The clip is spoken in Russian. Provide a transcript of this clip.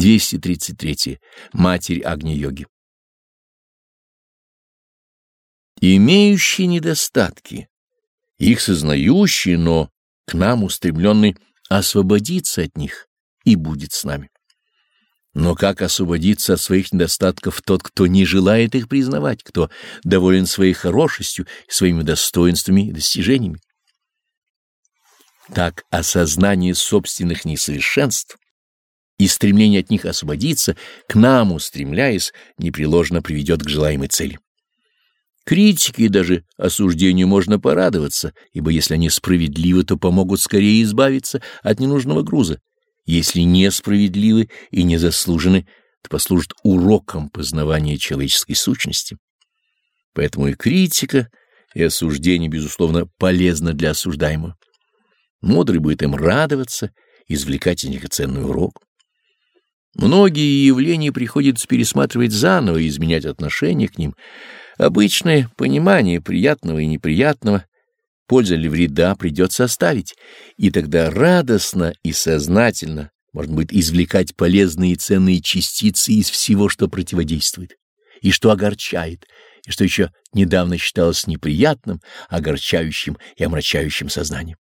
233. Матерь Агни-йоги. Имеющие недостатки, их сознающие, но к нам устремленный освободиться от них и будет с нами. Но как освободиться от своих недостатков тот, кто не желает их признавать, кто доволен своей хорошестью, своими достоинствами и достижениями? Так осознание собственных несовершенств и стремление от них освободиться, к нам устремляясь, непреложно приведет к желаемой цели. Критике и даже осуждению можно порадоваться, ибо если они справедливы, то помогут скорее избавиться от ненужного груза. Если несправедливы и незаслужены, то послужат уроком познавания человеческой сущности. Поэтому и критика, и осуждение, безусловно, полезно для осуждаемого. Мудрый будет им радоваться, извлекать из них ценный урок. Многие явления приходится пересматривать заново и изменять отношение к ним. Обычное понимание приятного и неприятного, польза ли вреда придется оставить, и тогда радостно и сознательно можно будет извлекать полезные и ценные частицы из всего, что противодействует, и что огорчает, и что еще недавно считалось неприятным, огорчающим и омрачающим сознанием.